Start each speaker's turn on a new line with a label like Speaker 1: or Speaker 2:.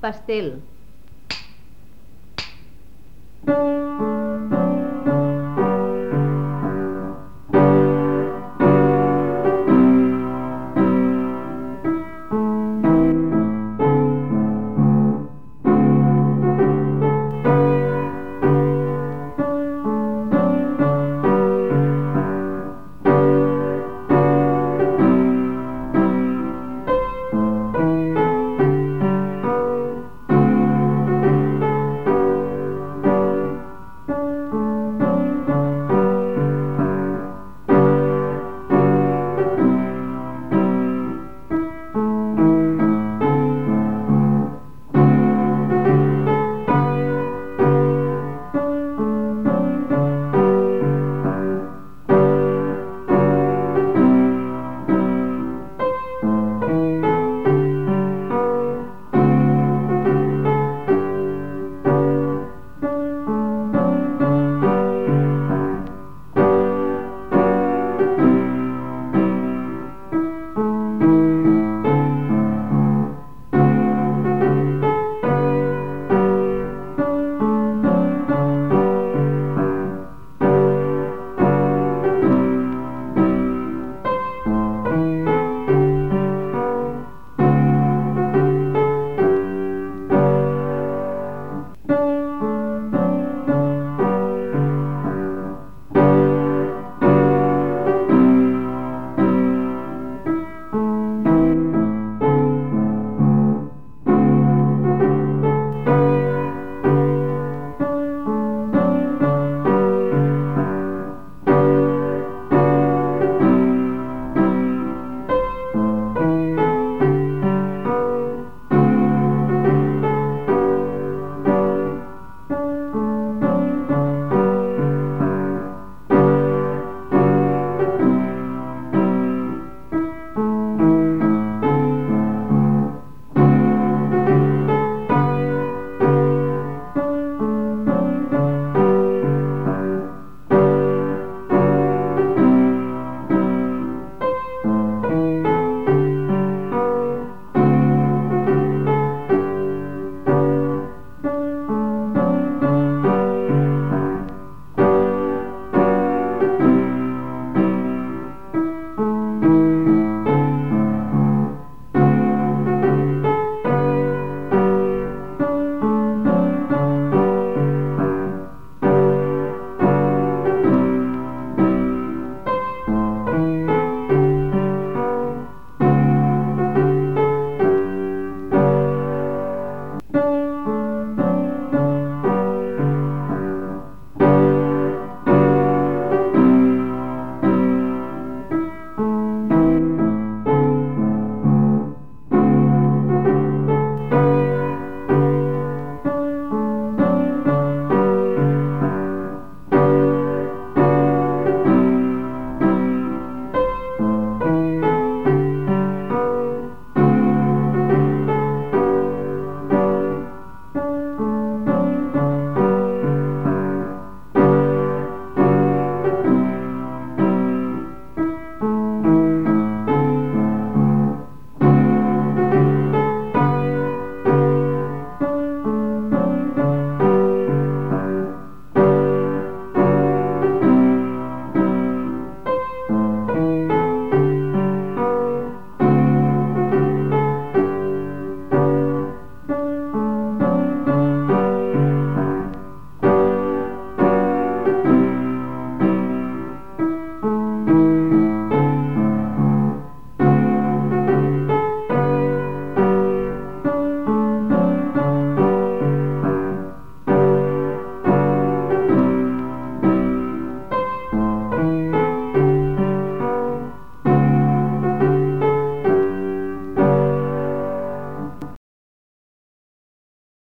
Speaker 1: Pastel.